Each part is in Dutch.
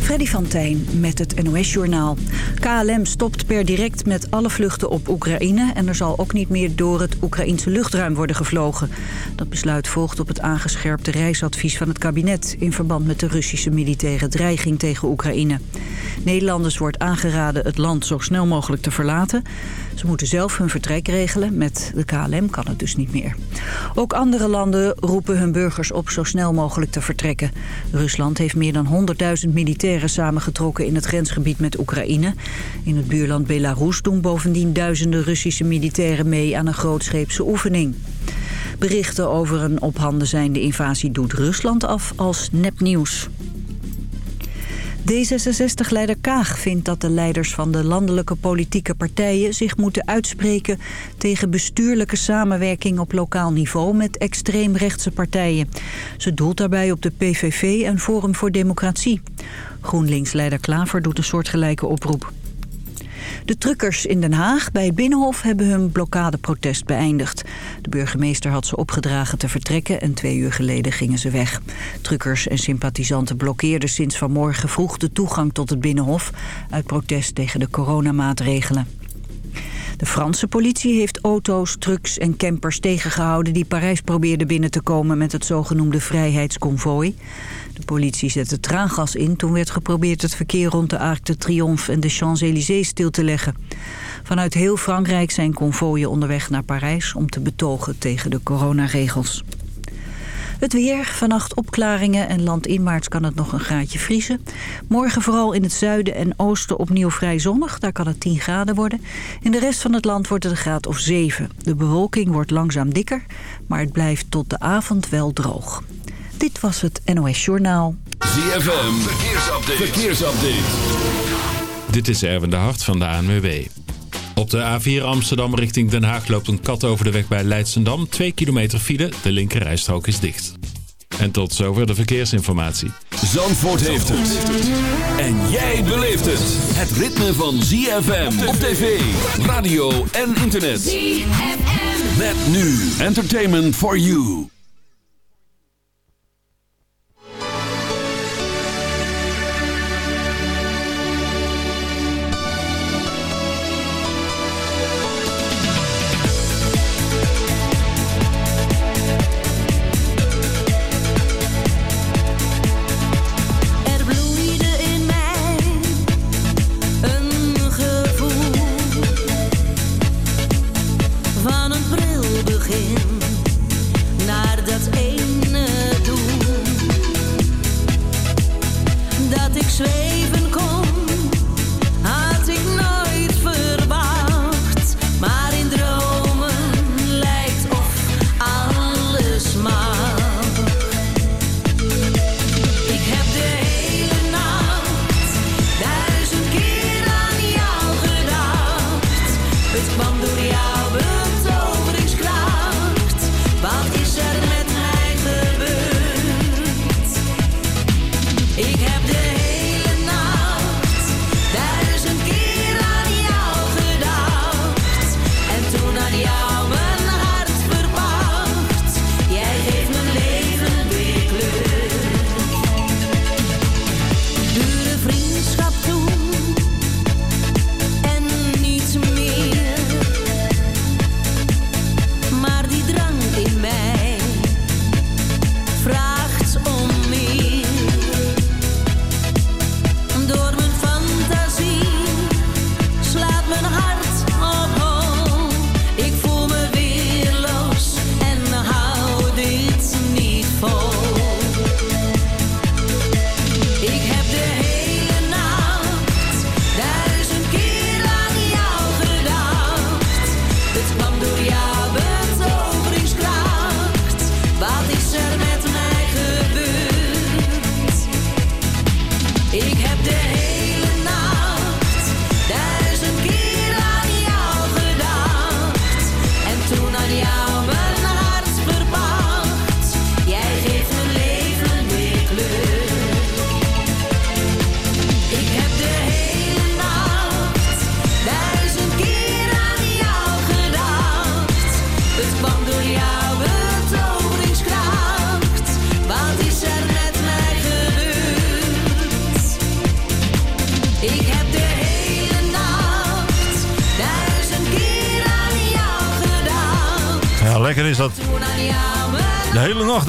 Freddy van Tijn met het NOS-journaal. KLM stopt per direct met alle vluchten op Oekraïne... en er zal ook niet meer door het Oekraïnse luchtruim worden gevlogen. Dat besluit volgt op het aangescherpte reisadvies van het kabinet... in verband met de Russische militaire dreiging tegen Oekraïne. Nederlanders wordt aangeraden het land zo snel mogelijk te verlaten. Ze moeten zelf hun vertrek regelen. Met de KLM kan het dus niet meer. Ook andere landen roepen hun burgers op zo snel mogelijk te vertrekken. Rusland heeft meer dan 100.000 militairen samengetrokken in het grensgebied met Oekraïne. In het buurland Belarus doen bovendien duizenden Russische militairen mee aan een grootscheepse oefening. Berichten over een op handen zijnde invasie doet Rusland af als nepnieuws. D66-leider Kaag vindt dat de leiders van de landelijke politieke partijen zich moeten uitspreken tegen bestuurlijke samenwerking op lokaal niveau met extreemrechtse partijen. Ze doelt daarbij op de PVV en Forum voor Democratie. GroenLinks-leider Klaver doet een soortgelijke oproep. De truckers in Den Haag bij het Binnenhof hebben hun blokkadeprotest beëindigd. De burgemeester had ze opgedragen te vertrekken en twee uur geleden gingen ze weg. Truckers en sympathisanten blokkeerden sinds vanmorgen vroeg de toegang tot het Binnenhof... uit protest tegen de coronamaatregelen. De Franse politie heeft auto's, trucks en campers tegengehouden... die Parijs probeerden binnen te komen met het zogenoemde vrijheidsconvooi. De politie zette traangas in toen werd geprobeerd het verkeer rond de Arc de Triomphe en de Champs-Élysées stil te leggen. Vanuit heel Frankrijk zijn konvooien onderweg naar Parijs om te betogen tegen de coronaregels. Het weer, vannacht opklaringen en landinwaarts kan het nog een graadje vriezen. Morgen vooral in het zuiden en oosten opnieuw vrij zonnig. Daar kan het 10 graden worden. In de rest van het land wordt het een graad of 7. De bewolking wordt langzaam dikker, maar het blijft tot de avond wel droog. Dit was het NOS Journaal. ZFM, verkeersupdate. verkeersupdate. Dit is Erwin de Hart van de ANWB. Op de A4 Amsterdam richting Den Haag loopt een kat over de weg bij Leidsendam. 2 kilometer file, de linkerrijstrook is dicht. En tot zover de verkeersinformatie. Zandvoort heeft het. En jij beleeft het. Het ritme van ZFM op tv, radio en internet. ZFM. Met nu Entertainment for You.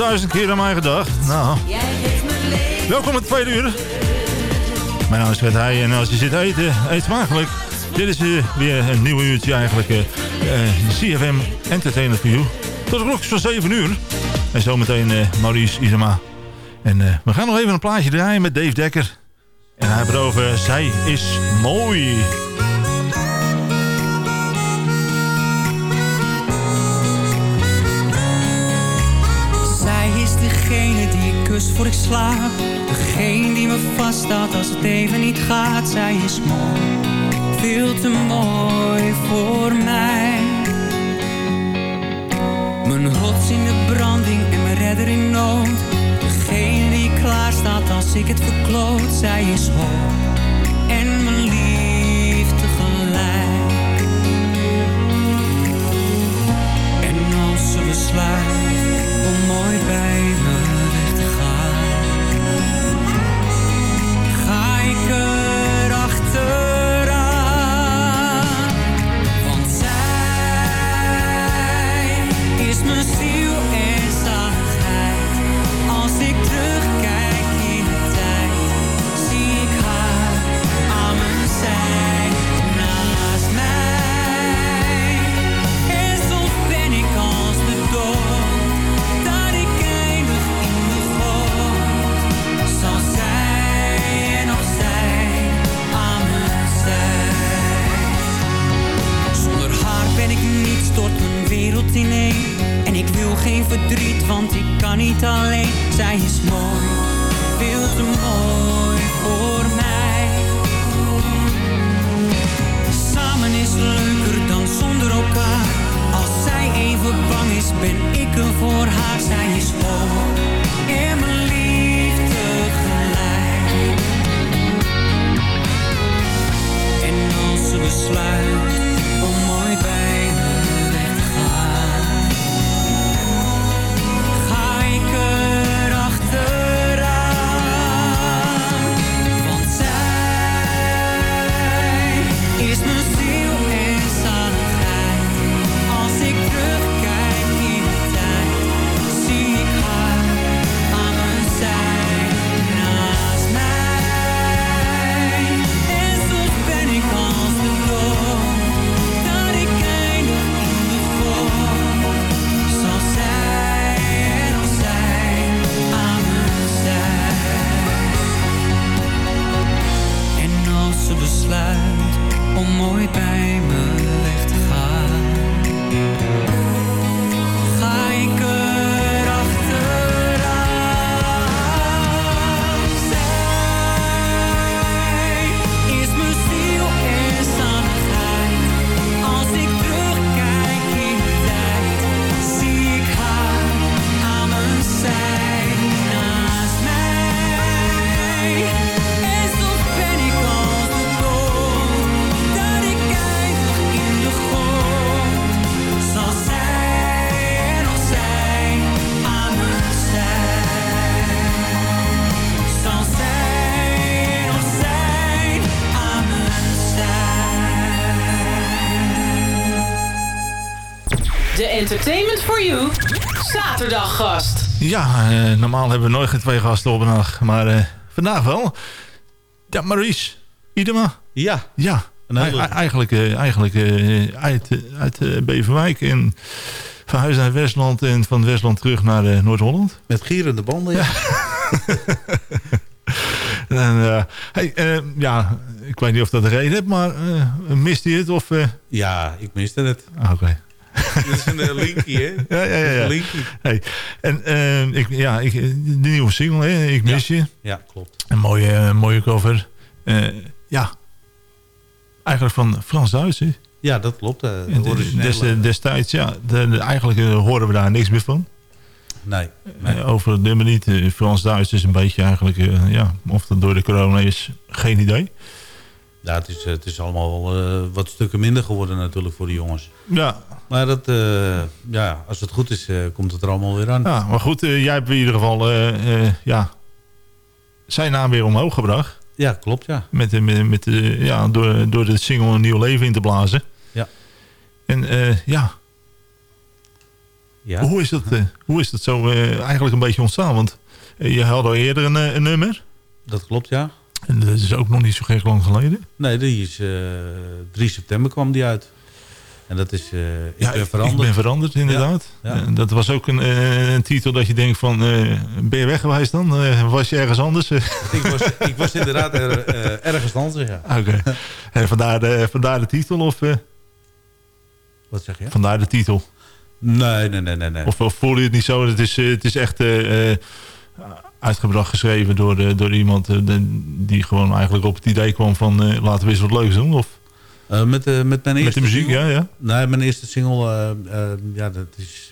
Hele nacht duizend keer aan mij gedacht. Nou, welkom het tweede uur. Mijn naam is Fred Heij en als je zit eten, eet smakelijk. Dit is eh, weer een nieuw uurtje eigenlijk. eh eh, CFM Entertainment for. Tot de klok van 7 uur. En zometeen eh Maurice Isema. En we gaan nog even een plaatje draaien met Dave Dekker. En hij heeft over Zij is mooi. Slaap. Degene die me vasthoudt als het even niet gaat. Zij is mooi, veel te mooi voor mij. Mijn rots in de branding en mijn redder in nood. Degene die klaar staat als ik het verkloot. Zij is hoog en mijn liefde En ik wil geen verdriet, want ik kan niet alleen. Zij is mooi, veel te mooi voor mij. Samen is leuker dan zonder elkaar. Als zij even bang is, ben ik er voor haar. Zij is hoog en mijn liefde gelijk. En als ze besluit Ja, eh, normaal hebben we nooit geen twee gasten op een dag. Maar eh, vandaag wel. Ja, Maurice. Idema. Ja, Ja, hele- eigenlijk, eh, eigenlijk uit, uit Beverwijk. En verhuisd naar Westland. En van Westland terug naar Noord-Holland. met gierende banden. Ja. En, hey, ja, ik weet niet of dat de reden heeft. Maar mist hij het? Of, ja, ik miste het. ah, Oké. Dit is een eh, linkie, hè? Ja, ja, ja. Een ja. linkie. Hey, en eh, ik, ja, ik, de nieuwe single, hè, Ik mis je. Ja, klopt. Een mooie, eh, mooie cover. Eh, ja. Eigenlijk van Frans-Duits, hè? Ja, dat klopt. eh, de originele- des- destijds, ja. De, de- eigenlijk eh, horen we daar niks meer van. Nee, nee. Eh, over de eh, Frans-Duits is een beetje eigenlijk... eh, ja, of dat door de corona is, geen idee. ja, het, is, eh, het is allemaal eh, wat stukken minder geworden natuurlijk voor de jongens. Ja, Maar dat, eh, ja, als het goed is, eh, komt het er allemaal weer aan. ja maar goed. eh, jij hebt in ieder geval... ja, zijn naam weer omhoog gebracht. Ja, klopt, ja. Met, de- met, met, de- ja, door, door de single een nieuw leven in te blazen. Ja. En ja. Ja. Hoe, is dat, hoe is dat zo eigenlijk een beetje ontstaan? Want je had al eerder een, een nummer. Dat klopt, ja. En dat is ook nog niet zo gek lang geleden. Nee, die is, eh 3 september kwam die uit. En dat is, eh ik ben veranderd. Ik ben veranderd, inderdaad. Ja, ja. Dat was ook een, eh, een titel dat je denkt van... ben je weg geweest dan? Was je ergens anders? ik, was, ik was inderdaad er, ergens anders, ja. Oké. En vandaar, de, vandaar de titel? Of, Wat zeg je? vandaar de titel? Nee, nee, nee, nee. nee. Of, of voel je het niet zo? Het is, het is echt uitgebracht geschreven door, door iemand... die gewoon eigenlijk op het idee kwam van... laten we eens wat leuks doen. Of Eh, met, de, met mijn eerste met de muziek, single? ja, ja. Nee, mijn eerste single, eh, ja, dat is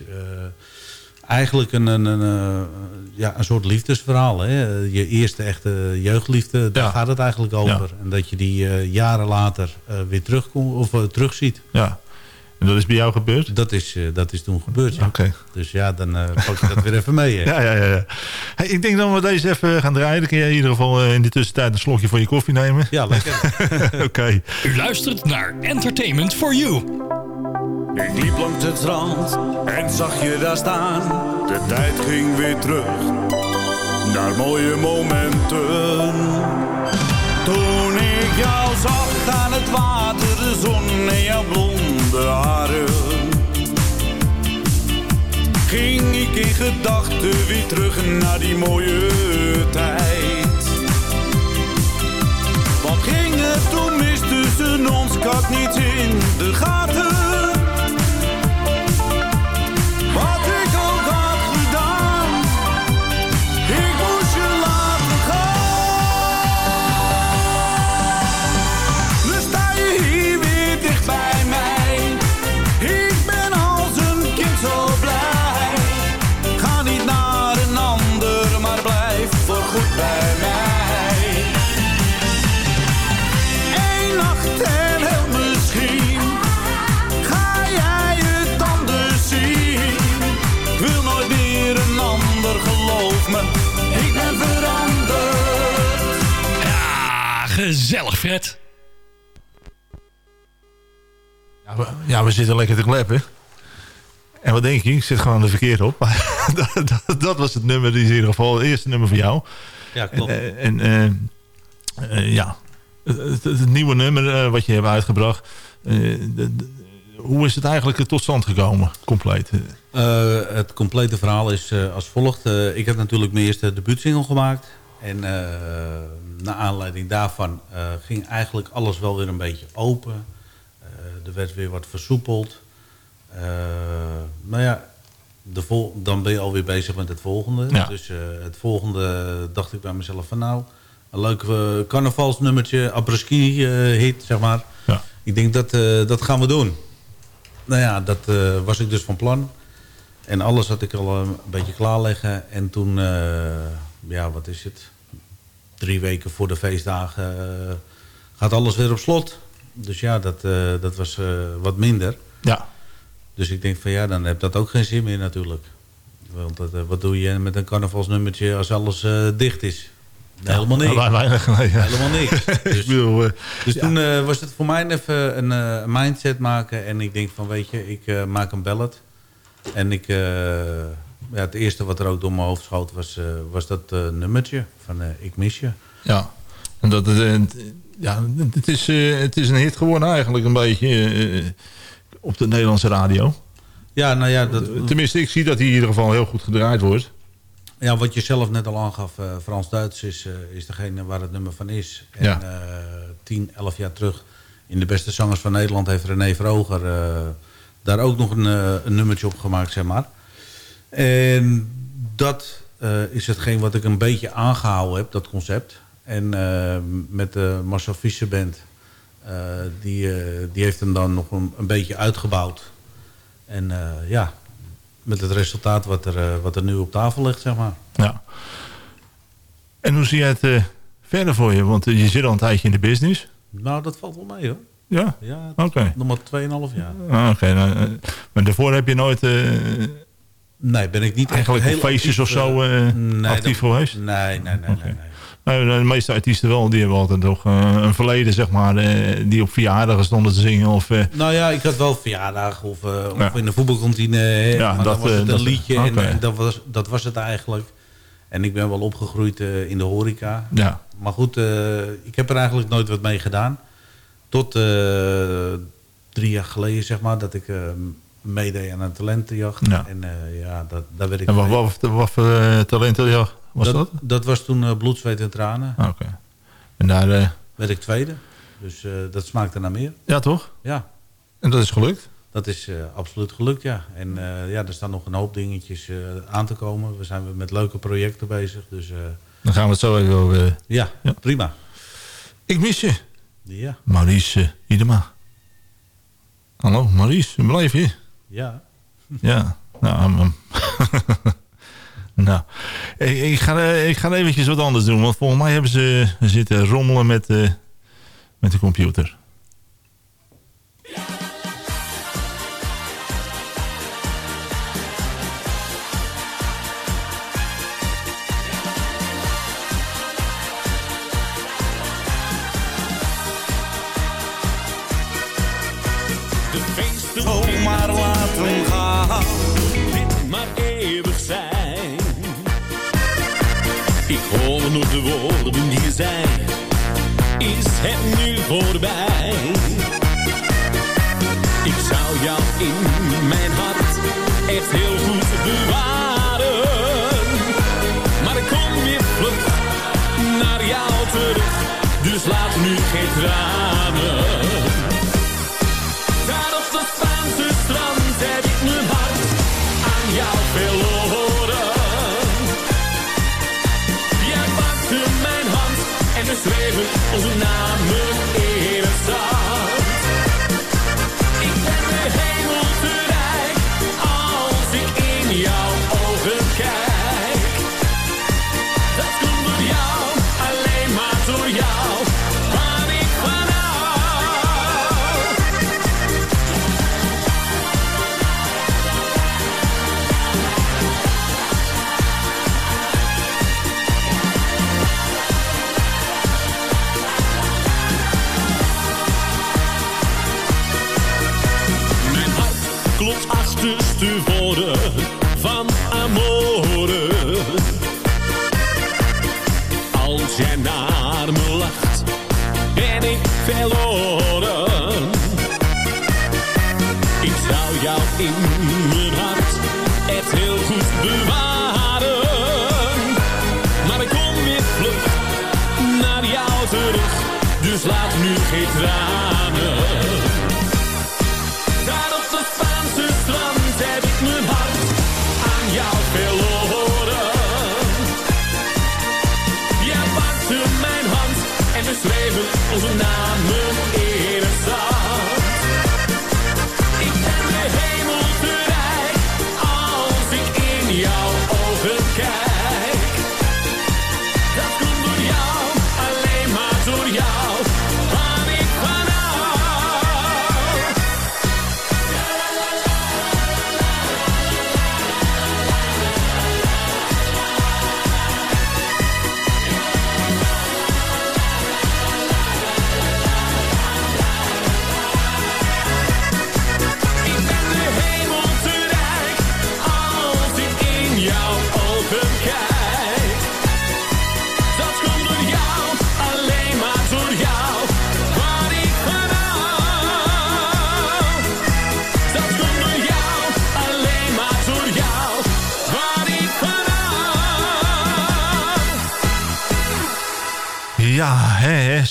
eigenlijk een, een, een, ja, een soort liefdesverhaal. Hè? Je eerste echte jeugdliefde, daar Ja. gaat het eigenlijk over. En dat je die jaren later weer terugkomt of terugziet. ja. En dat is bij jou gebeurd? Dat is, eh, dat is toen gebeurd. Ja. Oké. Dus ja, dan eh, pak je dat weer even mee. Hè? Ja, ja, ja. ja. Hey, ik denk dat we deze even gaan draaien. Dan kun je in ieder geval eh, in de tussentijd een slokje van je koffie nemen. Ja, lekker. Oké. U luistert naar Entertainment for You. Ik liep langs het strand en zag je daar staan. De tijd ging weer terug naar mooie momenten. Toen ik jou zag aan het water, de zon en jouw blonde haren. Ging ik in gedachten weer terug naar die mooie tijd. Wat ging er toen mis tussen ons? Ik had niets in de gaten. Ja we, ja, we zitten lekker te kleppen. En wat denk je? Ik zit gewoon de verkeerd op. Maar dat, dat, dat was het nummer, die is in ieder geval het eerste nummer voor jou. Ja, klopt. eh, en eh, eh, ja, het, het- het nieuwe nummer eh, wat je hebt uitgebracht. eh, de- hoe is het eigenlijk tot stand gekomen, compleet? Eh, het complete verhaal is eh, als volgt. Eh, ik heb natuurlijk mijn eerste debuutsingle gemaakt. En eh naar aanleiding daarvan eh, ging eigenlijk alles wel weer een beetje open. Er werd weer wat versoepeld. Eh nou ja, de vol dan ben je alweer bezig met het volgende. Ja. Dus eh, het volgende dacht ik bij mezelf van nou... Een leuk eh, carnavalsnummertje, apres-ski hit, zeg maar. Ja. Ik denk dat, dat gaan we doen. Nou ja, dat was ik dus van plan. En alles had ik al een beetje klaar liggen. En toen, ja, wat is het? Drie weken voor de feestdagen gaat alles weer op slot. Dus ja, dat, eh, dat was eh, wat minder. Ja, Dus ik denk van ja, dan heb dat ook geen zin meer natuurlijk. Want dat, eh, wat doe je met een carnavalsnummertje als alles dicht is? Helemaal niks. Weinig. Nee, ja. Helemaal niks. Ik Dus, bedoel, dus ja. toen was het voor mij even een mindset maken. En ik denk van, weet je, ik maak een ballad. En ik, ja, het eerste wat er ook door mijn hoofd schoot was, was dat nummertje van Ik mis je. Ja, en dat, ja, het, is, eh, het is een hit geworden eigenlijk een beetje eh, op de Nederlandse radio. Ja, nou ja, dat, Tenminste, ik zie dat hij in ieder geval heel goed gedraaid wordt. ja, wat je zelf net al aangaf, eh, Frans-Duits is, eh, is degene waar het nummer van is. En Ja. eh, tien, elf jaar terug in de beste zangers van Nederland heeft René Vroger eh, daar ook nog een, eh, een nummertje op gemaakt, zeg maar. En dat eh, is hetgeen wat ik een beetje aangehouden heb, dat concept. En eh, met de Marcel Fischer Band, eh, die, eh, die heeft hem dan nog een, een beetje uitgebouwd. En ja, met het resultaat wat er, wat er nu op tafel ligt, zeg maar. Ja. En hoe zie jij het verder voor je? Want je zit al een tijdje in de business. Nou, dat valt wel mee hoor. Ja? Ja, Oké. nog maar 2,5 jaar. Ah, Oké, nou, maar daarvoor heb je nooit Nee, ben ik niet echt eigenlijk heel op feestjes actief, of zo nee, actief dat- geweest? Nee, nee, nee, nee, nee. De meeste artiesten wel, die hebben altijd nog eh, een verleden, zeg maar, eh, die op verjaardagen stonden te zingen. Of, eh, Nou ja, ik had wel verjaardag of, of Ja. in de voetbalkantine. Ja, maar dat, dan was het een liedje en, dat, was, dat was het eigenlijk. En ik ben wel opgegroeid in de horeca. ja. Maar goed, ik heb er eigenlijk nooit wat mee gedaan. Tot drie jaar geleden, zeg maar, dat ik meedeed aan een talentenjacht. Ja. En ja, dat, daar werd ik En wat, wat, wat voor talenten ja, was dat? dat, dat was toen eh, bloed, zweet en tranen. Ah, Oké. En daar, eh, Werd ik tweede. Dus eh, dat smaakte naar meer. ja toch? Ja, En dat is gelukt? dat is absoluut gelukt, ja. En ja, er staan nog een hoop dingetjes aan te komen. We zijn met leuke projecten bezig. Dus Dan gaan we het zo even over... ja, Ja. prima. ik mis je. Ja, Maurice Idema. Hallo, Maurice, blijf je? ja. Ja, nou... um, nou, ik, ga, eh, ik ga eventjes wat anders doen. Want volgens mij hebben ze zitten rommelen met, eh, met de computer. De de woorden die zei. Is het nu voorbij? Ik zou jou in mijn hart echt heel goed bewaren. Maar ik kom weer vlug naar jou terug. Dus laat nu geen tranen.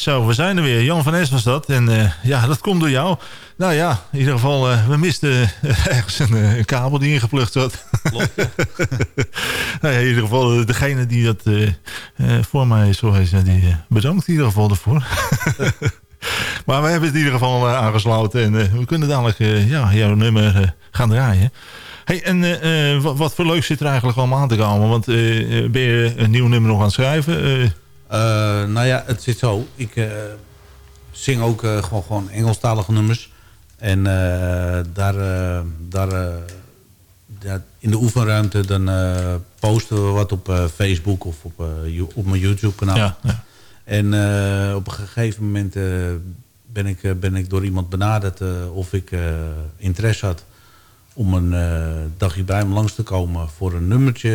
Zo, we zijn er weer. Jan van Es was dat. En eh, ja, dat komt door jou. Nou ja, in ieder geval, eh, we misten eh, ergens een, een kabel die ingeplucht zat. nou ja, in ieder geval, degene die dat voor mij zo heeft, eh, die bedankt in ieder geval ervoor. maar we hebben het in ieder geval aangesloten. En we kunnen dadelijk ja, jouw nummer gaan draaien. Hey, en wat, wat voor leuk zit er eigenlijk allemaal aan te komen? Want ben je een nieuw nummer nog aan het schrijven? Eh, nou ja, het zit zo. Ik eh, zing ook eh, gewoon, gewoon Engelstalige nummers. En eh, daar, eh, daar eh, ja, in de oefenruimte dan eh, posten we wat op eh, Facebook of op, eh, op mijn YouTube kanaal. Ja, ja. En eh, op een gegeven moment eh, ben, ik, eh, ben ik door iemand benaderd eh, of ik eh, interesse had om een eh, dagje bij hem langs te komen voor een nummertje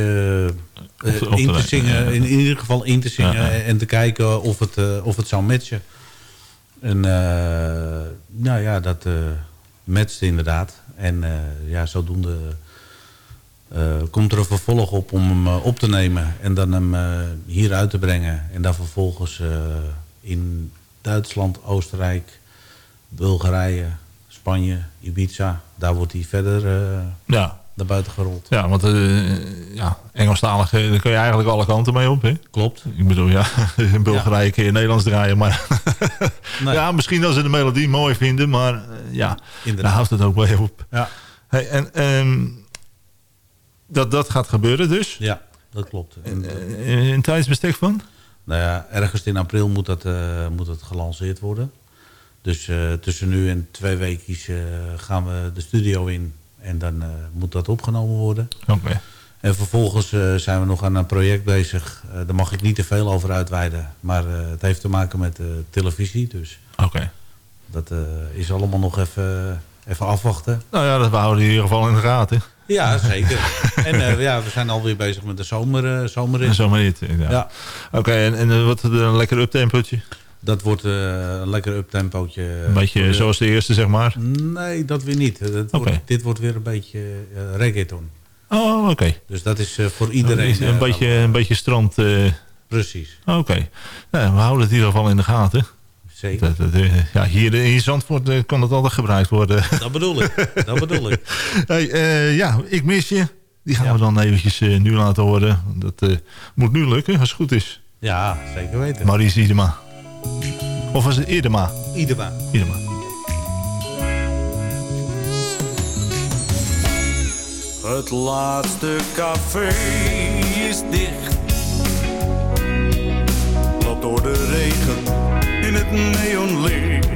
Op te- op te in te zingen. ja. In, in ieder geval in te zingen Ja, ja. en te kijken of het, eh, of het zou matchen. En nou ja, dat matchte inderdaad. En ja, zodoende komt er een vervolg op om hem op te nemen en dan hem hier uit te brengen. En dan vervolgens in Duitsland, Oostenrijk, Bulgarije, Spanje, Ibiza, daar wordt hij verder eh, ja. naar buiten gerold. Ja, want eh ja, Engelstalig, daar kun je eigenlijk alle kanten mee op, hè? Klopt. Ik bedoel, ja, in Bulgarije kun je Nederlands draaien, maar... Nee. Ja, misschien als ze de melodie mooi vinden, maar eh, ja, daar Inderdaad. houdt het ook mee op. Ja. Hey, en ehm, dat, dat gaat gebeuren dus? Ja, dat klopt. En, Eh, in tijdsbestek van? Nou ja, ergens in april moet dat, moet dat gelanceerd worden. Dus eh, tussen nu en twee weken gaan we de studio in. En dan eh, moet dat opgenomen worden. Oké. En vervolgens eh, zijn we nog aan een project bezig. Eh, daar mag ik niet te veel over uitweiden. Maar eh, het heeft te maken met eh, televisie. Dus Oké. dat eh, is allemaal nog even, even afwachten. Nou ja, dat we houden in ieder geval in de gaten. Ja, zeker. en eh, ja, we zijn alweer bezig met de zomer, eh zomerrit. En zo maar niet. Ja. Ja. Oké, en, en eh, wat een lekker uptempootje? Dat wordt eh, een lekker uptempootje. Een beetje zoals de eerste, zeg maar. Nee, dat weer niet. Dat Oké. wordt, dit wordt weer een beetje eh, reggaeton. Oh, oké. Dus dat is eh, voor iedereen... Een eh, beetje, een beetje strand. eh, Precies, Oké. Nou, we houden het in ieder geval in de gaten. zeker. Dat, dat, eh, ja, hier in Zandvoort eh, kan het altijd gebruikt worden. Dat bedoel ik. Dat bedoel ik. hey, eh, ja, ik mis je. Die gaan Ja. we dan eventjes eh, nu laten horen. Dat eh, moet nu lukken, als het goed is. Ja, zeker weten. Maries Idema. Of was het Idema? Iedereen. Idema. Het laatste café is dicht. Loopt door de regen in het neonlicht.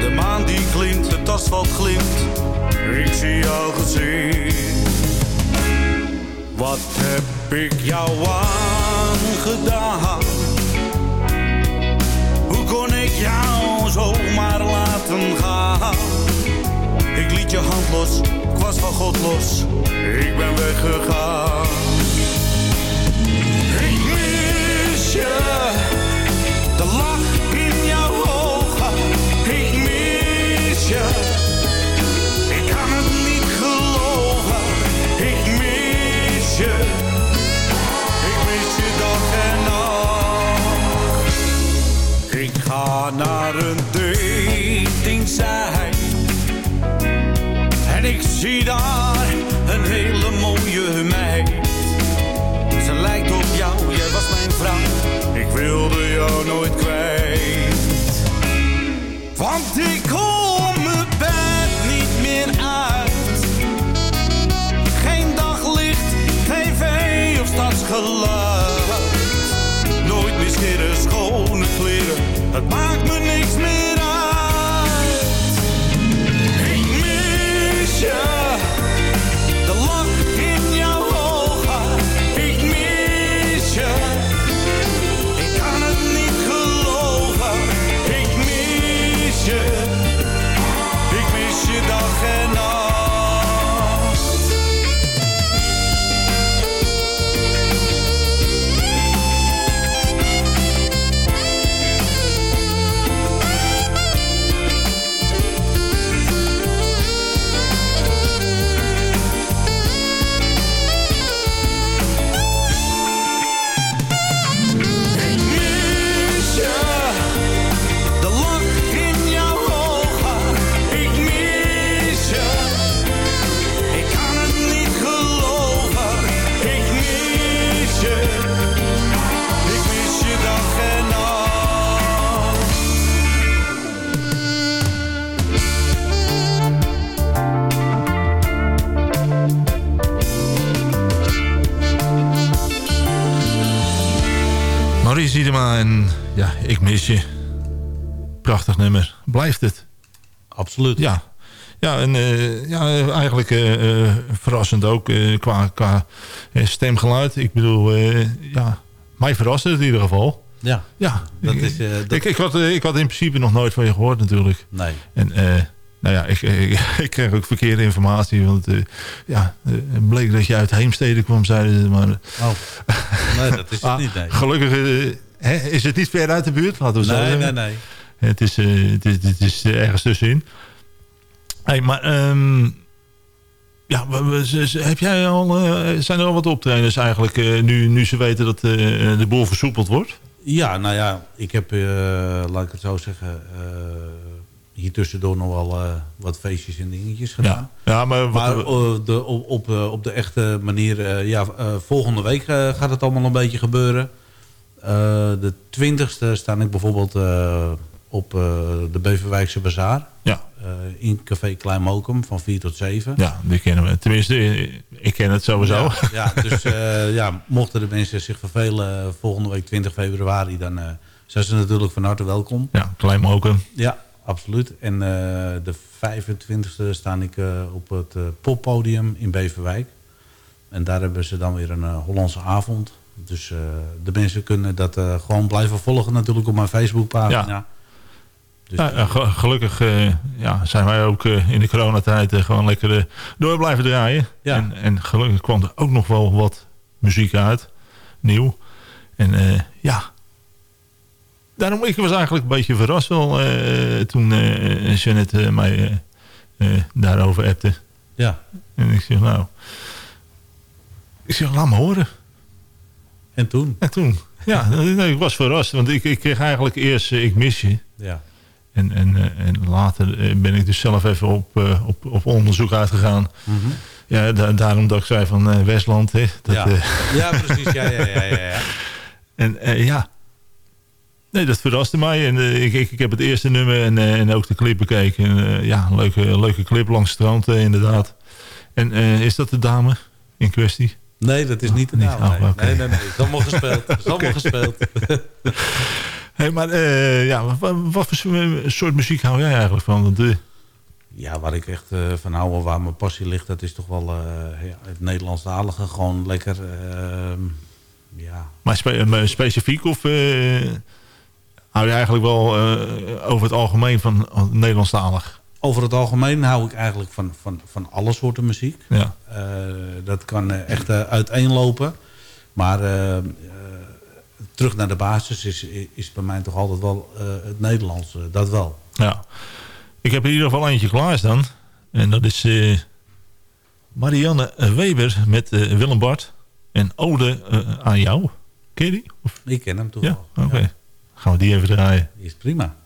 De maan die klinkt, het asfalt glimt. Ik zie jouw gezicht. Wat heb ik jou aangedaan? Los, ik was van God los. Ik ben weggegaan. Ik mis je, de lach in jouw ogen. Ik mis je, ik kan het niet geloven. Ik mis je, ik mis je dag en nacht. Ik ga naar een dating site. Zie daar een hele mooie meid. Ze lijkt op jou, jij was mijn vrouw. Ik wilde jou nooit kwijt. Want ik kom mijn bed niet meer uit. Geen daglicht, tv of stadsgeluid. Nooit meer schone kleren. Het maakt me niks meer En ja, ik mis je. Prachtig nummer. Blijft het? Absoluut. Ja. Ja, en eh, ja, eigenlijk eh, eh, verrassend ook qua, qua stemgeluid. Ik bedoel, ja, mij verraste het in ieder geval. Ja, Ja, dat ik, is... dat, ik, ik, had, ik had in principe nog nooit van je gehoord natuurlijk. nee. En nou ja, ik, ik, ik kreeg ook verkeerde informatie. Want ja, het bleek dat je uit Heemstede kwam, zeiden ze. Maar Oh. Nee, dat is het ah, niet, nee. gelukkig hè, is het niet ver uit de buurt, laten we Nee, nee, nee. Het is, eh, het is, het is eh, ergens tussenin. Hey, maar ehm, ja, heb jij al, eh, zijn er al wat optredens eigenlijk nu, nu ze weten dat de boel versoepeld wordt? Ja, nou ja, ik heb, laat ik het zo zeggen, hier tussendoor nog wel wat feestjes en dingetjes gedaan. Ja, ja maar, de, op, op, op de echte manier, ja, volgende week gaat het allemaal een beetje gebeuren. Eh, de 20ste sta ik bijvoorbeeld eh, op eh, de Beverwijkse Bazaar. ja, in Café Klein Mokum van 4 tot 7. ja, die kennen we. Tenminste, ik ken het sowieso. Ja, ja, dus ja, mochten de mensen zich vervelen volgende week 20 februari, dan zijn ze natuurlijk van harte welkom. Ja, klein moken. Ja, absoluut. En de 25e sta ik op het poppodium in Beverwijk. En daar hebben ze dan weer een Hollandse avond. Dus eh, de mensen kunnen dat eh, gewoon blijven volgen natuurlijk op mijn Facebookpagina. Ja. Dus, Ja, ge- gelukkig eh, ja, zijn wij ook eh, in de coronatijd eh, gewoon lekker eh, door blijven draaien. Ja. En, en gelukkig kwam er ook nog wel wat muziek uit. Nieuw. En eh, ja. Daarom, ik was eigenlijk een beetje verrast wel eh, toen eh Jeannette eh, mij eh, eh, daarover appte. ja. En ik zeg nou... Ik zeg, laat me horen. En toen? En toen, ja, nee, ik was verrast. Want ik, ik kreeg eigenlijk eerst eh, Ik mis je. Ja. En, en, eh, en later eh, ben ik dus zelf even op, op, op onderzoek uitgegaan. Mhm. Ja, da- daarom dat ik zei van Westland. Hè, dat, ja. ja, precies. Ja, ja, ja, ja, ja. en ja, nee, dat verraste mij. En ik, ik, ik heb het eerste nummer en, en ook de clip bekeken. En, ja, leuke, leuke clip langs het strand inderdaad. En is dat de dame in kwestie? Nee, dat is niet Niet? naam. Oh, nee. nee, nee, nee. Is allemaal gespeeld. Het is allemaal gespeeld. Hey, maar eh, ja, wat, wat voor soort- muziek hou jij eigenlijk van? Want, Ja, waar ik echt eh, van hou en waar mijn passie ligt, dat is toch wel eh, ja, het Nederlandstalige. Gewoon lekker, ehm, ja. Maar spe- specifiek of hou je eigenlijk wel over het algemeen van oh, Nederlandstalig? Over het algemeen hou ik eigenlijk van, van, van alle soorten muziek. Ja. Eh, dat kan eh, echt eh, uiteenlopen. Maar terug naar de basis is, is bij mij toch altijd wel het Nederlands. dat wel. ja. Ik heb in ieder geval eentje klaarstaan. En dat is Marianne Weber met Willem Bart. En Ode aan jou. Ken je die? Of? Ik ken hem toch Ja, wel. oké. Ja, Gaan we die even draaien. is prima.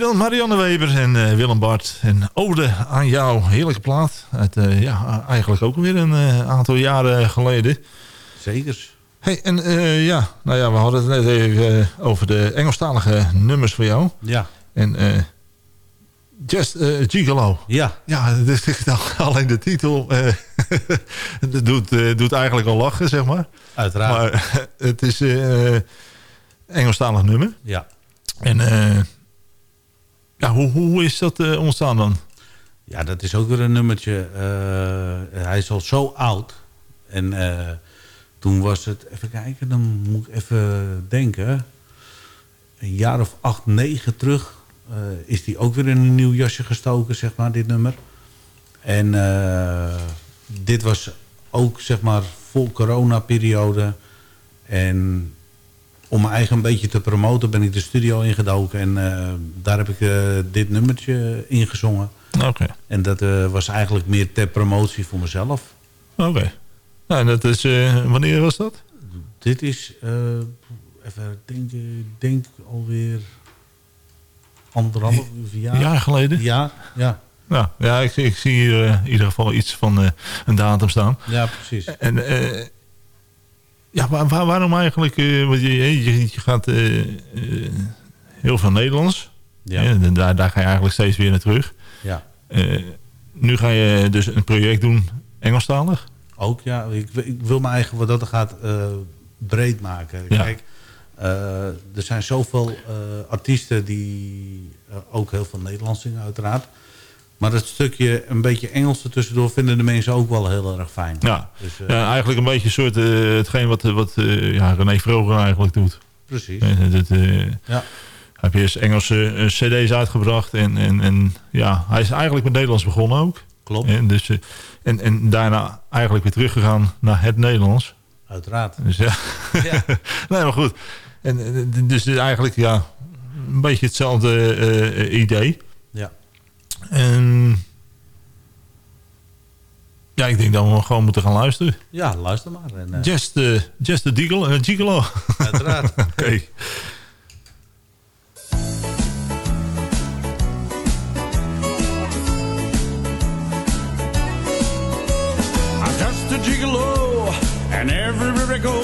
Dan. Marianne Weber en eh, Willem Bart. En Ode aan jou. Heerlijke plaat. Uit, eh, ja, eigenlijk ook weer een eh, aantal jaren geleden. Zekers. Hey, en ja, nou ja, we hadden het net even over de Engelstalige nummers voor jou. Ja. En Just Gigolo. Ja. Ja, dus alleen de titel doet, doet eigenlijk al lachen, zeg maar. Uiteraard. Maar het is Engelstalig nummer. Ja. En eh, ja, hoe, hoe is dat eh, ontstaan dan? Ja, dat is ook weer een nummertje. eh, hij is al zo oud. En eh, toen was het... Even kijken, dan moet ik even denken. Een jaar of acht, negen terug... is die ook weer in een nieuw jasje gestoken, zeg maar, dit nummer. En dit was ook, zeg maar, vol coronaperiode. En om mijn eigen een beetje te promoten ben ik de studio ingedoken. En eh, daar heb ik eh, dit nummertje ingezongen. Oké. En dat eh, was eigenlijk meer ter promotie voor mezelf. Oké. Nou, en dat is, wanneer was dat? Dit is, even denken, ik denk alweer anderhalf jaar. Een jaar geleden? Ja, ja. Nou, ja, ik, ik zie hier in ieder geval iets van een datum staan. Ja, precies. En eh, ja, waar, waar- waarom eigenlijk? want je, je, je gaat eh, eh, heel veel Nederlands. Ja. en daar, daar ga je eigenlijk steeds weer naar terug. Ja. Nu ga je dus een project doen Engelstalig. Ook, ja. Ik, ik wil mijn eigen, wat dat gaat, breed maken. Ja. Kijk, er zijn zoveel artiesten die ook heel veel Nederlands zingen, uiteraard. Maar dat stukje een beetje Engels ertussendoor vinden de mensen ook wel heel erg fijn. Ja, Dus, eh, ja eigenlijk een beetje soort eh, hetgeen wat, wat eh, ja, René Vroger eigenlijk doet. Precies. Eh, dat, eh, Ja. Heb je eerst Engelse eh, cd's uitgebracht. En, en, en ja, hij is eigenlijk met Nederlands begonnen ook. Klopt. En, dus, eh, en, en daarna eigenlijk weer teruggegaan naar het Nederlands. Uiteraard. Dus ja, Ja. nee, maar goed. En, en, dus eigenlijk ja, een beetje hetzelfde eh, idee. Ja. En ja, ik denk dat we gewoon moeten gaan luisteren. Ja, luister maar. En, eh, Just, uh, just the Deagle, uh, Gigolo. Uiteraard. Oké. I'm just a gigolo, and everywhere I go,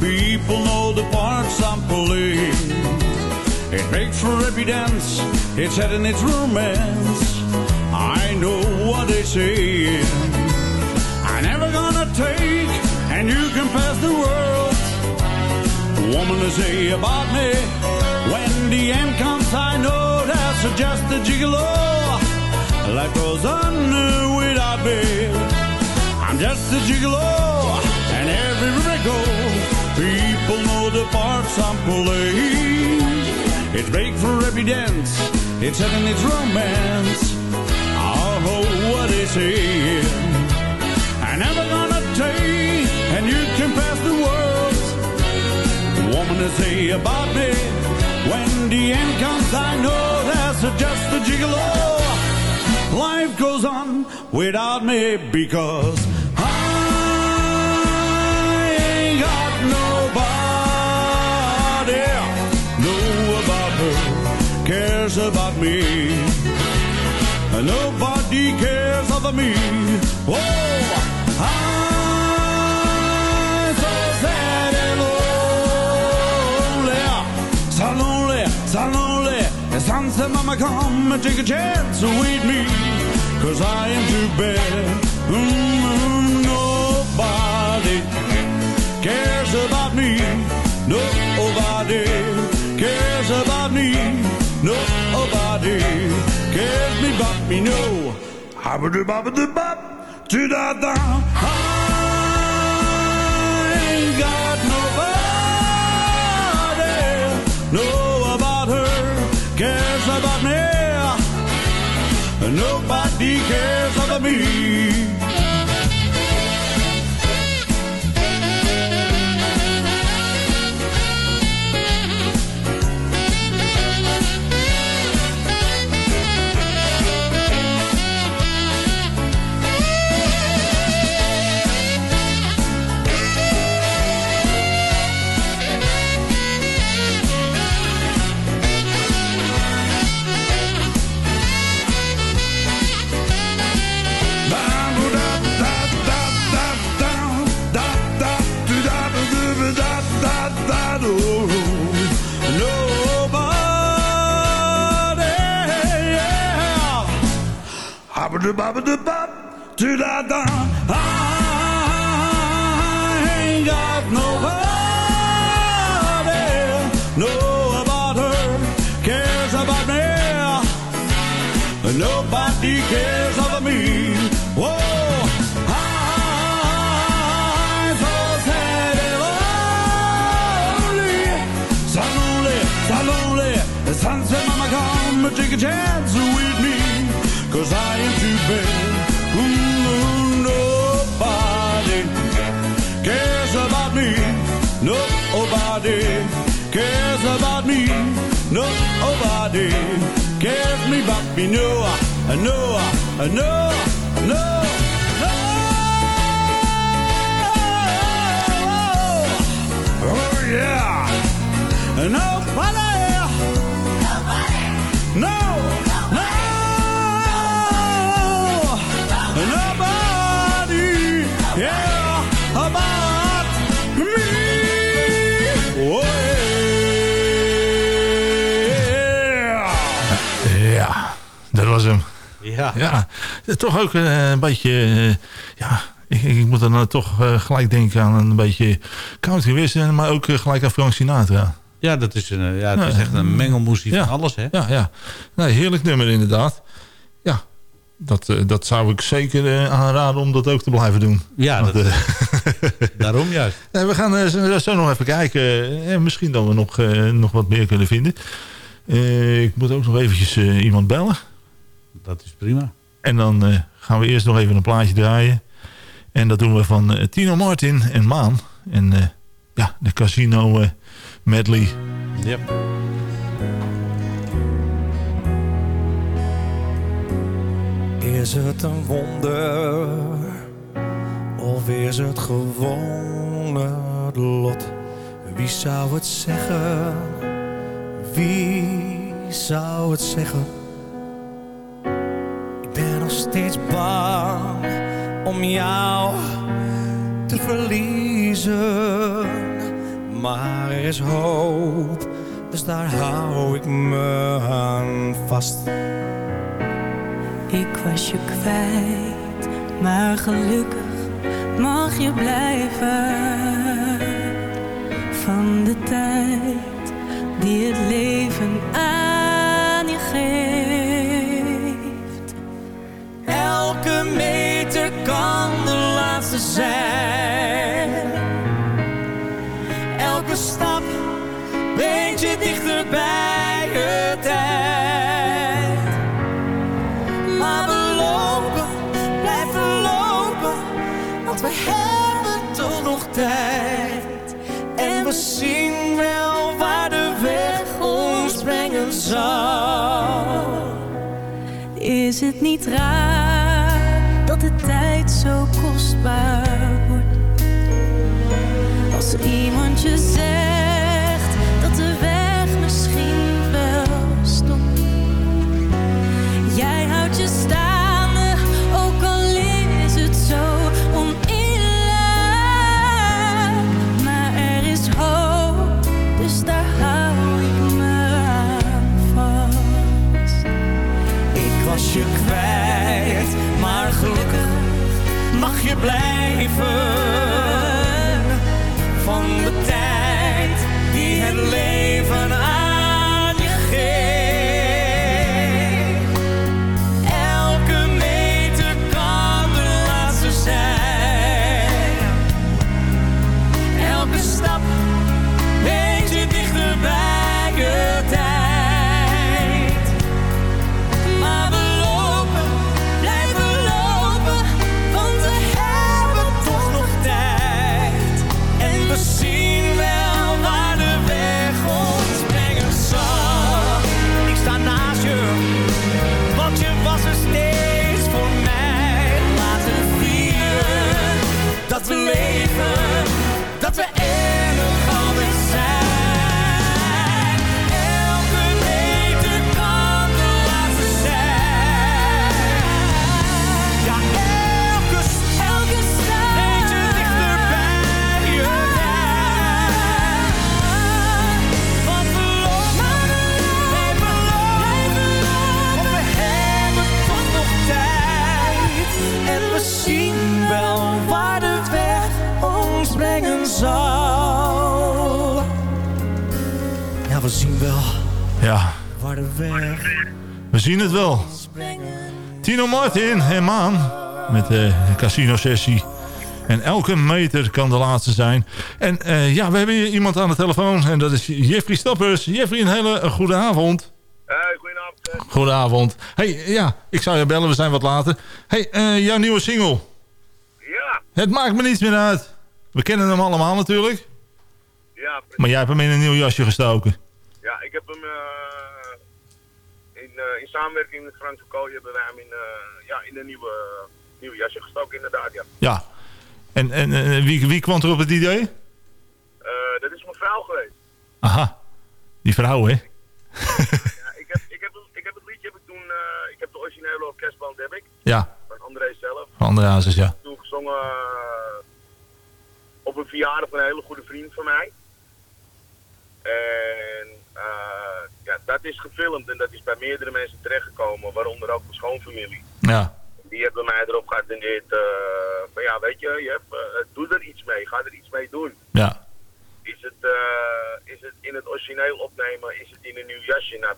people know the parts I'm playing. It makes for every dance, it's head and it's romance. I know what they say. I never gonna take, and you can pass the world. Woman to say about me, when the end comes, I know that's just a gigolo. Life goes on without me. I'm just a gigolo, and everywhere I go, people know the parts I'm playing. It's big for every dance, it's having its romance. Oh, what they say. I never gonna take, and you can pass the world. Woman to say about me, when the end comes, I know that's just a gigolo. Life goes on without me because about me. Nobody cares about me. Whoa, I'm so sad and lonely, so lonely, so lonely. Said, Mama, come and take a chance with me, cause I am too bad. Mm, nobody cares about me. Nobody cares about me. Nobody cares me but me. No. Habba do babba do bop. Do da da. I ain't got nobody. Know about her. Cares about me. Nobody cares about me. do bop do bop do da da. I ain't got nobody, nobody cares about me. Nobody cares about me. Whoa. Sunset, mama, come, take a chance, we Cause I am too bad. Mm, nobody cares about me. Nobody cares about me. Nobody cares me but me. No, no, no, no. Oh yeah. Nobody. Yeah. About me. Oh yeah. Ja, dat was hem. Ja. Ja, toch ook eh, een beetje... eh, ja, ik, ik moet dan nou toch eh, gelijk denken aan een beetje koud geweest. Maar ook gelijk aan Frank Sinatra. Ja, dat is, een, ja, het is echt een mengelmoesie Ja. van alles, hè? Ja, ja. Nee, heerlijk nummer inderdaad. Dat, eh, dat zou ik zeker eh, aanraden om dat ook te blijven doen. Ja, Want, dat- eh, Daarom juist. we gaan zo, nog even kijken. Misschien dat we nog, nog wat meer kunnen vinden. Ik moet ook nog eventjes iemand bellen. Dat is prima. En dan gaan we eerst nog even een plaatje draaien. En dat doen we van Tino Martin en Maan. En ja, de Casino medley. Ja. Is het een wonder of is het gewoon het lot? Wie zou het zeggen? Wie zou het zeggen? Ik ben nog steeds bang om jou te verliezen. Maar er is hoop, dus daar hou ik me aan vast. Ik was je kwijt, maar gelukkig mag je blijven. Van de tijd die het leven aan je geeft. Elke meter kan de laatste zijn. Elke stap brengt je dichter tijd. En we wel waar de weg ons brengen zal. Is het niet raar dat de tijd zo kostbaar wordt? Als iemand je zegt blijven weg we zien het wel. Tino Martin en Maan met de casino sessie. En elke meter kan de laatste zijn. En eh, ja, we hebben hier iemand aan de telefoon. En dat is Jeffrey Stappers. Jeffrey, een hele goede avond. Hey, goedenavond. eh. Goedenavond. Hey, ja, ik zou je bellen. We zijn wat later. Hey, eh, jouw nieuwe single. Ja, Het maakt me niets meer uit. We kennen hem allemaal natuurlijk. ja, Maar jij hebt hem in een nieuw jasje gestoken. ja, ik heb hem eh, in, eh, in samenwerking met Frank Verkooy hebben wij hem in, eh, ja, in een nieuwe, nieuwe jasje gestoken, inderdaad, ja. Ja. En, en wie, wie kwam er op het idee? Eh, dat is mijn vrouw geweest. Aha. Die vrouw, hè? Ja, ik, heb, ik, heb, ik heb het liedje heb ik toen, ik heb de originele orkestband heb ik, Ja. van André zelf. Andere Hazes, ja. Toen gezongen op een verjaardag van een hele goede vriend van mij. En ja, dat is gefilmd en dat is bij meerdere mensen terechtgekomen, waaronder ook mijn schoonfamilie. Ja. Die hebben mij erop geattendeerd eh, van ja, weet je, je hebt, eh, doe er iets mee, ga er iets mee doen. Ja. Is het, eh, is het in het origineel opnemen, is het in een nieuw jasje? Nou,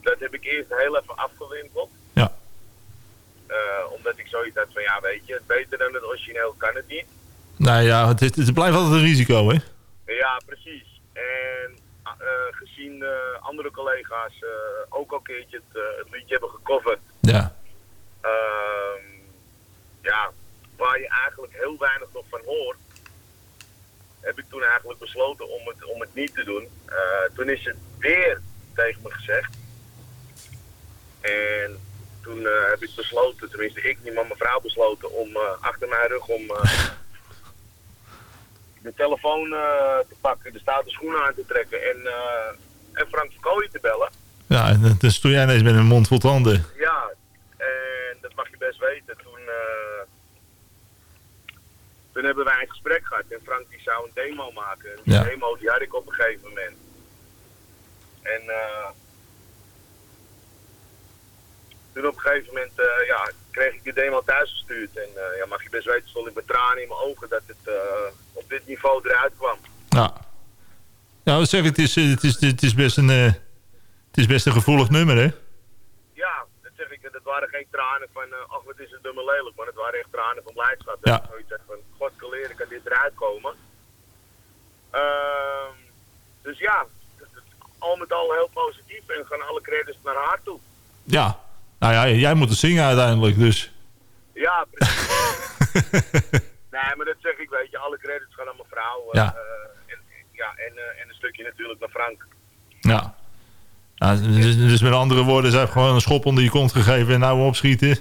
dat heb ik eerst heel even afgewimpeld. Ja. Omdat ik zoiets had van ja, weet je, beter dan het origineel kan het niet. Nou ja, het, is, het blijft altijd een risico, hè? Ja, precies. En gezien eh, andere collega's eh, ook al een keertje het, eh, het liedje hebben gecoverd. Ja. Ehm, ja, waar je eigenlijk heel weinig nog van hoort, heb ik toen eigenlijk besloten om het, om het niet te doen. Eh, toen is het weer tegen me gezegd. En toen eh, heb ik besloten, tenminste ik niet, maar mijn vrouw besloten om eh, achter mijn rug om eh, de telefoon eh, te pakken, de stoute schoenen aan te trekken en, eh, en Frank Verkooyen te bellen. Ja, en dan- dan stond jij ineens met een mond vol tanden. Ja, en dat mag je best weten. Toen, eh, toen hebben wij een gesprek gehad en Frank die zou een demo maken. En die Ja. demo die had ik op een gegeven moment. En eh, toen op een gegeven moment eh, ja, kreeg ik die demo thuisgestuurd. En eh, ja, mag je best weten, stond ik met tranen in mijn ogen dat het eh, op dit niveau eruit kwam. Ja. Ja, wat zeg ik, het is, het is, het is, best, een, het is best een gevoelig nummer, hè? Ja, dat zeg ik. Dat waren geen tranen van, ach wat is het nummer lelijk. Maar het waren echt tranen van blijdschap. Ja. Dat ik zoiets van, god kaleren, kan dit eruit komen. Ehm, dus ja, al met al heel positief. En gaan alle credits naar haar toe. Ja. Nou ja, jij moet het zingen uiteindelijk, dus. Ja, precies. nee, maar dat zeg ik, weet je. Alle credits gaan naar mijn vrouw. eh, Ja. eh, en, ja, en, eh, en een stukje natuurlijk naar Frank. Ja. Dus, dus met andere woorden, ze heeft gewoon een schop onder je kont gegeven en nou opschieten.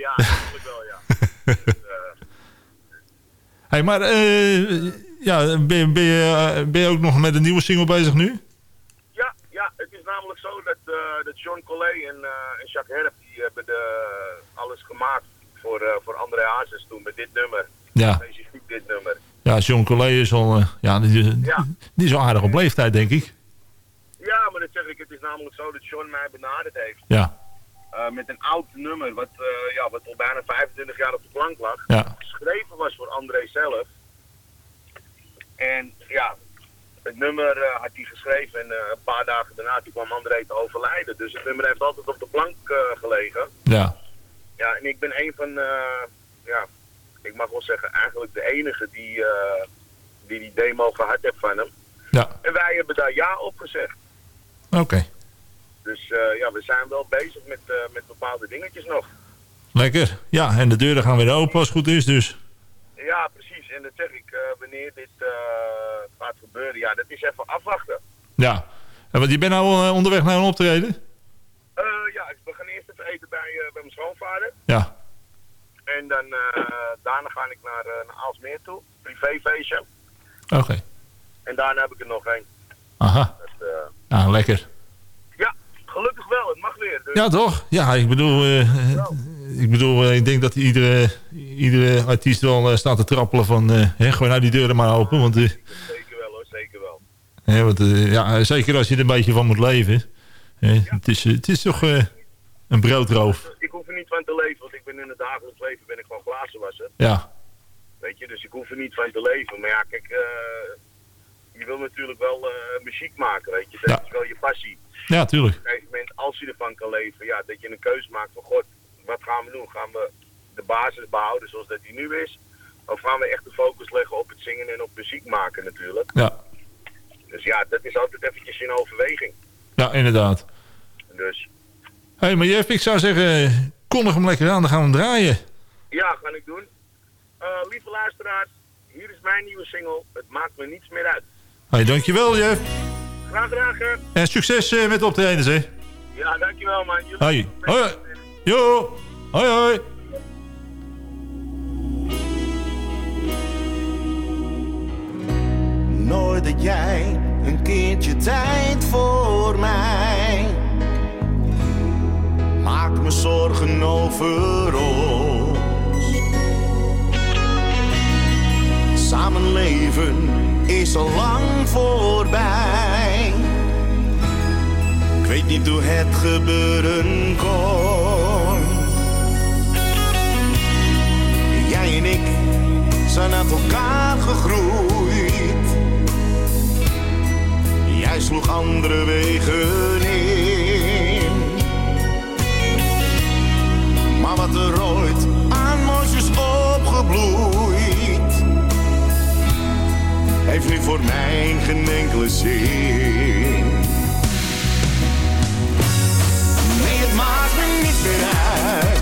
ja, natuurlijk wel, ja. Hey, maar ja, ben, ben, je, ben je ook nog met een nieuwe single bezig nu? Ja, ja, het is namelijk zo dat, eh, dat John Collet en, eh, en Jacques Herp, die hebben de, alles gemaakt voor, eh, voor André Hazes toen met dit nummer. Ja. Specifiek dit nummer. Ja, John Collet is al, eh, ja, die, Ja. die is al aardig op leeftijd, denk ik. Ja, maar dat zeg ik, het is namelijk zo dat John mij benaderd heeft. Ja. eh, met een oud nummer, wat, eh, ja, wat al bijna 25 jaar op de plank lag. Ja. Geschreven was voor André zelf. En ja, het nummer eh, had hij geschreven en eh, een paar dagen daarna toen kwam André te overlijden. Dus het nummer heeft altijd op de plank eh, gelegen. Ja. Ja, en ik ben een van, ja, ik mag wel zeggen, eigenlijk de enige die, die die demo gehad heeft van hem. Ja. En wij hebben daar ja op gezegd. Oké. Dus ja, we zijn wel bezig met, met bepaalde dingetjes nog. Lekker. Ja, en de deuren gaan weer open als het goed is, dus. Ja, precies. En dat zeg ik, wanneer dit eh, gaat gebeuren, ja, dat is even afwachten. Ja. En want je bent nou eh, onderweg naar een optreden? Eh, ja, ik begin eerst even eten bij, bij mijn schoonvader. Ja. En dan, daarna ga ik naar, uh, naar Aalsmeer toe, privéfeestje. Oké. En daarna heb ik er nog één. Aha. Dat, eh, Nou, lekker. Gelukkig wel, het mag weer. Dus Ja, toch? Ja, ik bedoel, eh, ik, bedoel eh, ik denk dat iedere, iedere artiest wel eh, staat te trappelen van... hè, gewoon nou die deuren maar open, want... Zeker wel hoor, zeker wel. hè, want ja, zeker als je er een beetje van moet leven. hè. het, is, het is toch een broodroof. Ik hoef er niet van te leven, want ik ben in het dagelijks leven ben ik gewoon glazenwasser. Ja, Weet je, dus ik hoef er niet van te leven. Maar ja, kijk, je wil natuurlijk wel muziek maken, weet je. Dat is wel je passie. Ja, tuurlijk. Op een gegeven moment, als je ervan kan leven, ja, dat je een keuze maakt van, god, wat gaan we doen? Gaan we de basis behouden zoals dat die nu is? Of gaan we echt de focus leggen op het zingen en op muziek maken natuurlijk? Ja, Dus ja, dat is altijd eventjes in overweging. ja inderdaad. Dus Hé, hey, maar Jeff, ik zou zeggen, kondig hem lekker aan, dan gaan we hem draaien. ja, ga ik doen. Eh, lieve luisteraars, hier is mijn nieuwe single. Het maakt me niets meer uit. Hey, dankjewel Jeff. Graag gedaan. En succes eh, met de optredens, hè. Ja, dankjewel man. Jullie Hoi. Hoi. Jo. Hoi, hoi. Nooit dat jij een keertje tijd voor mij. Maak me zorgen over ons. Samenleven is al lang voorbij. Weet niet hoe het gebeuren kon. Jij en ik zijn uit elkaar gegroeid. Jij sloeg andere wegen in. Maar wat er ooit aan moois is opgebloeid, heeft nu voor mij geen enkele zin. Het maakt me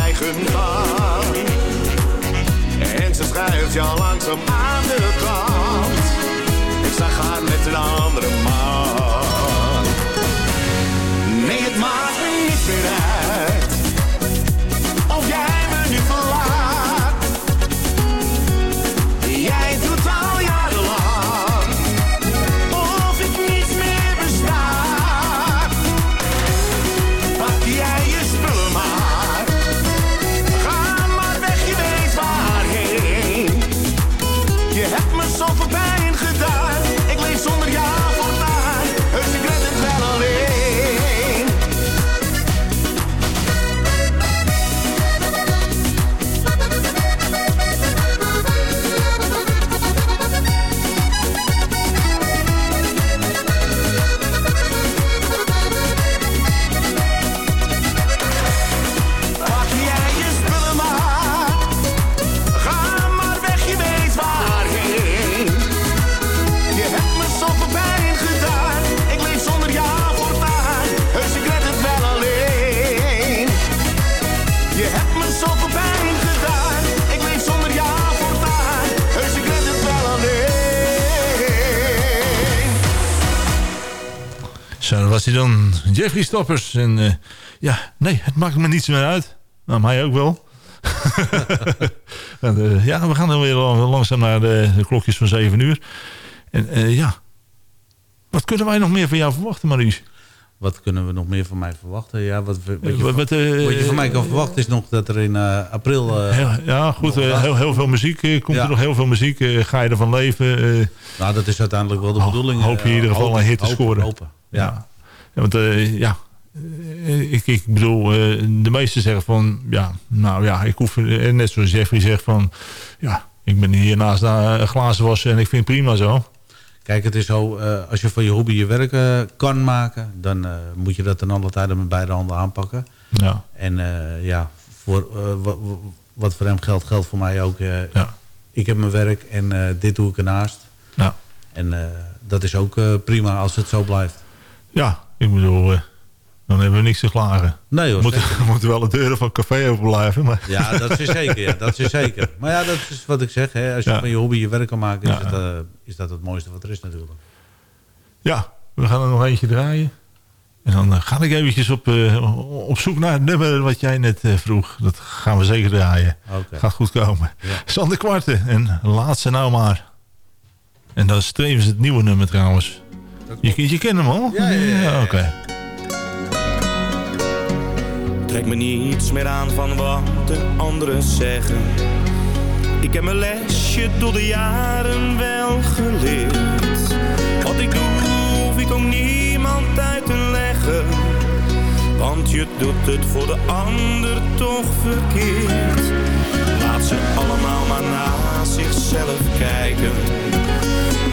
eigen. En ze schuift jou langzaam aan de kant. Hij dan, Jeffrey Stoppers. En eh, ja, nee, het maakt me niets meer uit. Nou, mij ook wel. en, eh, ja, we gaan dan weer langzaam naar de, de klokjes van 7 uur. En eh, ja, wat kunnen wij nog meer van jou verwachten, Maries? Wat kunnen we nog meer van mij verwachten? Ja, wat, wat, je, wat- wat, je van mij kan verwachten is nog dat er in april... Heel- ja, goed, heel, heel veel muziek. komt Ja. er nog heel veel muziek? ga je ervan leven? Nou, dat is uiteindelijk wel de bedoeling. hoop je in ieder geval een hit te scoren. hopen. Ja. Ja. Ja, want eh, ja, eh, ik, ik bedoel, eh, de meesten zeggen van, ja, nou ja, ik hoef, net zoals Jeffrey zegt van, ja, ik ben hier naast een glazen wassen en ik vind het prima zo. Kijk, het is zo, als je van je hobby je werk kan maken... dan moet je dat ten alle tijde met beide handen aanpakken. Ja. En ja, voor, wa- wa- wat voor hem geldt, geldt voor mij ook. Ja. Ik heb mijn werk en dit doe ik ernaast. Ja. En dat is ook prima als het zo blijft. Ja, bedoel, eh, dan hebben we niks te klagen. Nee hoor, Moeten, moeten wel de deuren van het café open blijven. Maar Ja, dat is zeker. Ja, dat is zeker. Maar ja, dat is wat ik zeg. Hè. Als je Ja. van je hobby je werk kan maken, is, het, eh, is dat het mooiste wat er is natuurlijk. ja, we gaan er nog eentje draaien. En dan eh, ga ik eventjes op, op zoek naar het nummer wat jij net vroeg. Dat gaan we zeker draaien. Oké. Gaat goed komen. Ja. Sander Kwarten en laat ze nou maar. En dat is tevens het nieuwe nummer trouwens. Je, je kent hem al? Ja, ja, ja, ja. Oké. Trek me niets meer aan van wat de anderen zeggen. Ik heb mijn lesje door de jaren wel geleerd. Wat ik doe, hoef ik ook niemand uit te leggen. Want je doet het voor de ander toch verkeerd. Laat ze allemaal maar naar zichzelf kijken.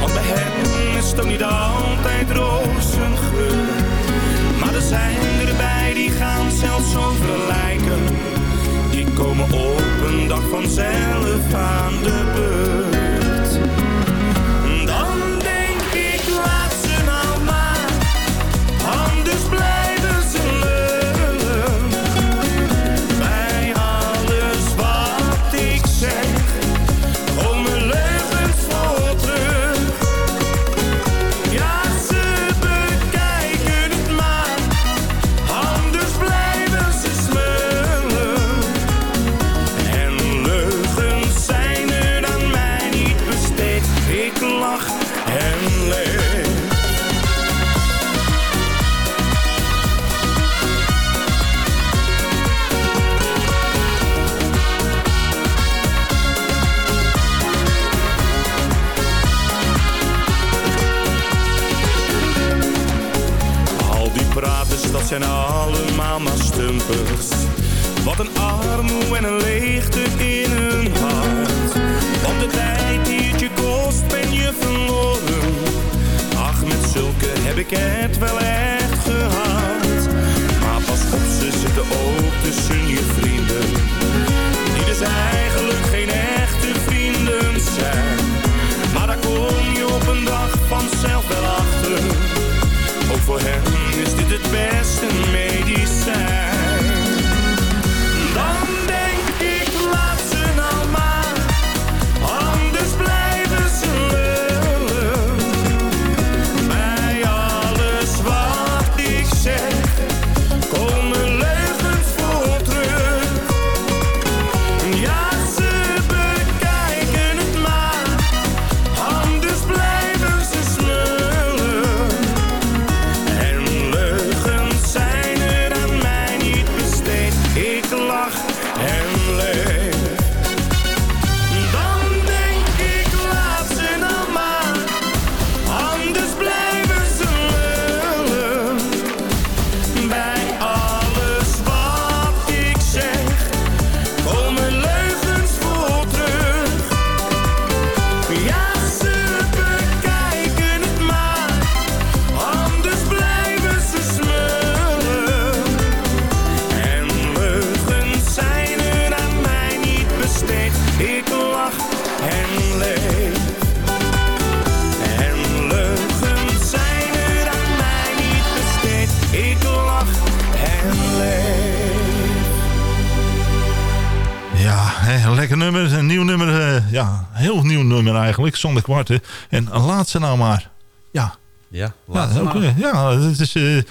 Want bij hen is het ook niet altijd rozengeur. Maar er zijn erbij die gaan zelfs lijken. Die komen op een dag vanzelf aan de beurt. Eigenlijk. Sander Kwarten. En laat ze nou maar. Ja, Ja, Ja, laat ze ook, maar. eh, ja het is eh,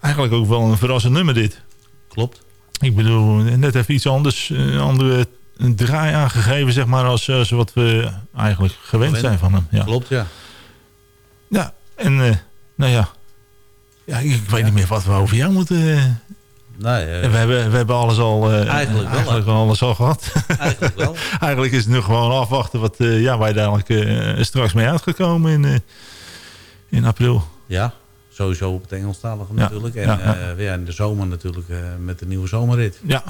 eigenlijk ook wel een verrassend nummer dit. Klopt. Ik bedoel, net even iets anders, eh, een andere draai aangegeven, zeg maar, als, als wat we eigenlijk gewend Gewend. zijn van hem. Ja. Klopt, ja. Ja, en eh, nou ja, ja ik, ik weet niet meer wat we over jou moeten... eh, Nee, we, hebben, we hebben alles al, eh, Eigenlijk wel, eigenlijk alles al gehad. Eigenlijk wel. eigenlijk is het nu gewoon afwachten wat eh, ja, je dadelijk straks mee uitgekomen in, in april. Ja, sowieso op het Engelstalige natuurlijk. En ja, ja, ja. ja, in de zomer natuurlijk met de nieuwe zomerrit. Ja,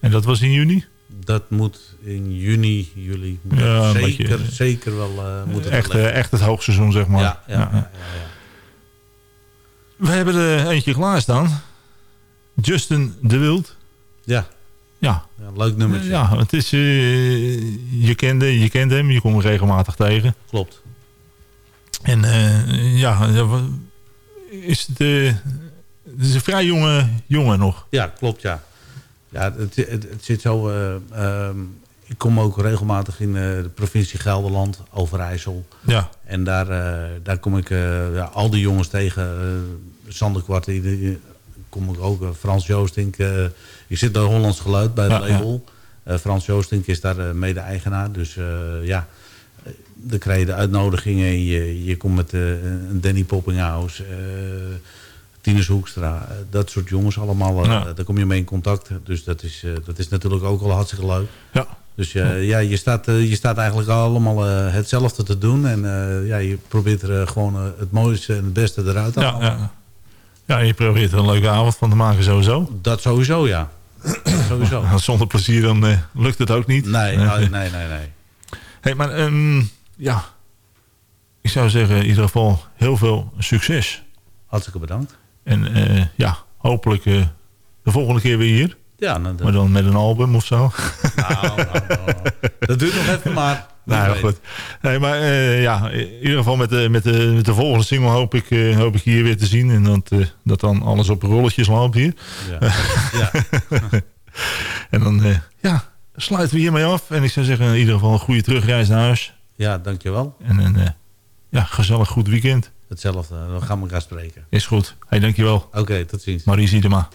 en dat was in juni? Dat moet in juni, juli. Ja, zeker, beetje, zeker wel eh moet het Echt, echt het hoogseizoen, zeg maar. Ja, ja, ja, ja, We hebben er eentje klaarstaan. Justin de Wild. Ja. Ja. Ja, leuk nummertje. Ja, het is, eh, je, kende, je kent hem, je komt hem regelmatig tegen. Klopt. En eh, ja, is het, eh, het is een vrij jonge jongen nog. Ja, klopt, ja. Ja, het, het, het zit zo... eh, ehm, ik kom ook regelmatig in de provincie Gelderland, Overijssel. Ja. En daar, daar kom ik ja, al die jongens tegen. Sander Kwart, kom ik ook. eh, Frans Joostink. eh, ik zit bij Hollands Geluid, bij het Ja, ja. label. Eh, Frans Joostink is daar mede-eigenaar. Dus ja, dan krijg je de uitnodigingen. en Je, je komt met een Danny Poppinghaus, eh Tinus Hoekstra. dat soort jongens allemaal. Ja. Daar kom je mee in contact. Dus dat is, dat is natuurlijk ook al hartstikke leuk. Ja. Dus ja, je staat, je staat eigenlijk allemaal hetzelfde te doen. En ja, je probeert er gewoon het mooiste en het beste eruit te halen. ja. ja, je probeert er een leuke avond van te maken sowieso. Dat sowieso, ja. Dat sowieso. Zonder plezier dan eh, lukt het ook niet. Nee, nee, nee, nee. nee. Hey, maar ehm, ja, ik zou zeggen in ieder geval heel veel succes. Hartstikke bedankt. En eh, ja, hopelijk eh, de volgende keer weer hier. Ja, nou, dat, Maar dan met een album of zo. nou, nou, nou, dat duurt nog even, maar... Nou, ja, goed. Nee, maar eh, ja, in ieder geval met de, met de, met de volgende single hoop ik, eh, hoop ik hier weer te zien. En dat, eh, dat dan alles op rolletjes loopt hier. Ja. ja. En dan ja, sluiten we hiermee af. En ik zou zeggen in ieder geval een goede terugreis naar huis. ja, dankjewel. En een ja, gezellig goed weekend. Hetzelfde, we gaan elkaar spreken. Is goed. Hey, dankjewel. Oké, tot ziens. Marie Siedema.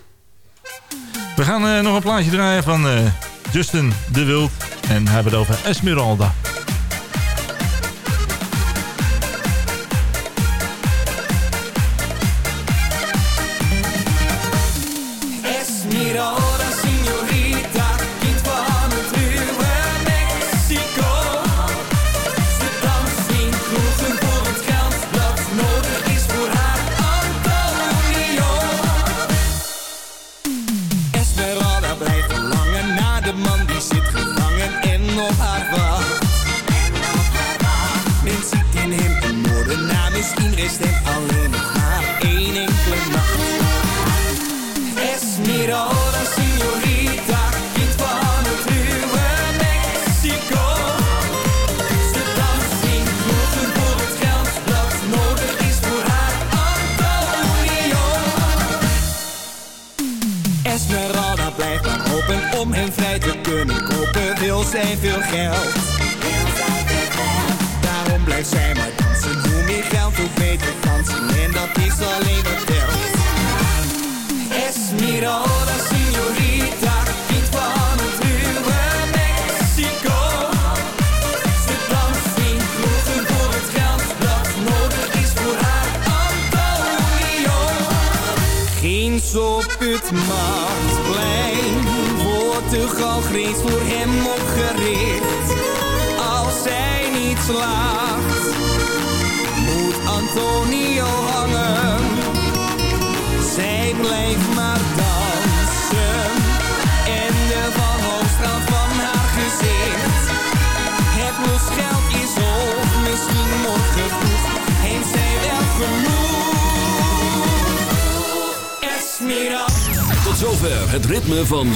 We gaan eh, nog een plaatje draaien van eh, Justin de Wild. En hebben het over. Esmeralda,